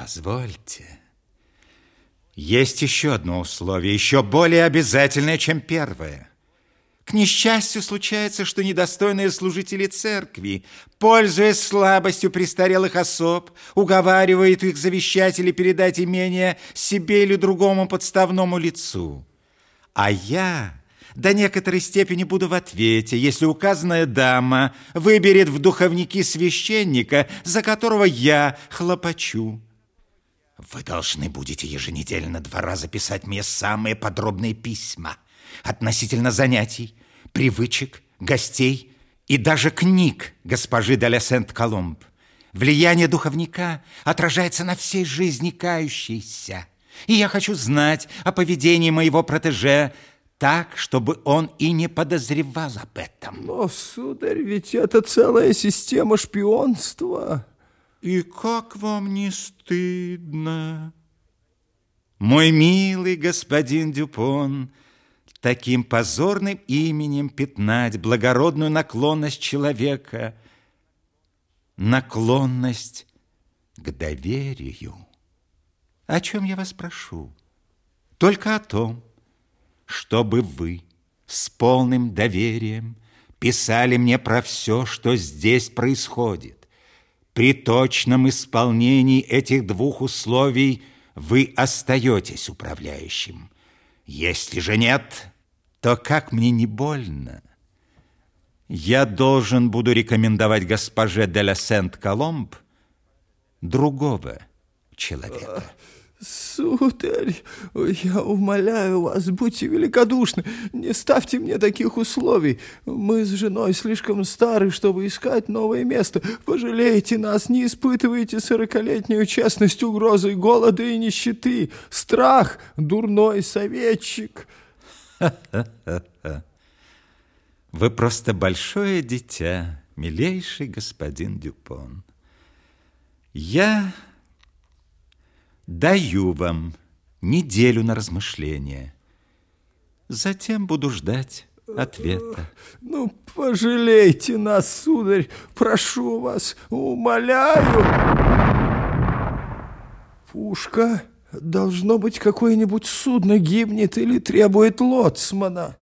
Позвольте. Есть еще одно условие, еще более обязательное, чем первое. К несчастью, случается, что недостойные служители церкви, пользуясь слабостью престарелых особ, уговаривают их завещать или передать имение себе или другому подставному лицу. А я до некоторой степени буду в ответе, если указанная дама выберет в духовники священника, за которого я хлопочу. Вы должны будете еженедельно два раза писать мне самые подробные письма относительно занятий, привычек, гостей и даже книг госпожи Деля Сент-Коломб. Влияние духовника отражается на всей жизни кающейся. И я хочу знать о поведении моего протеже так, чтобы он и не подозревал об этом. Но, сударь, ведь это целая система шпионства. И как вам не стыдно? Мой милый господин Дюпон, таким позорным именем пятнать благородную наклонность человека, наклонность к доверию. О чем я вас прошу? Только о том, чтобы вы с полным доверием писали мне про все, что здесь происходит. При точном исполнении этих двух условий вы остаетесь управляющим. Если же нет, то как мне не больно? Я должен буду рекомендовать госпоже де ла Сент-Коломб другого человека. Сударь, я умоляю вас, будьте великодушны, не ставьте мне таких условий. Мы с женой слишком стары, чтобы искать новое место. Пожалейте нас, не испытывайте сорокалетнюю честность угрозой голода и нищеты. Страх, дурной советчик. Вы просто большое дитя, милейший господин Дюпон. Я Даю вам неделю на размышление. Затем буду ждать ответа. Ну, пожалейте нас, сударь, прошу вас, умоляю. Пушка, должно быть, какое-нибудь судно гибнет или требует лоцмана.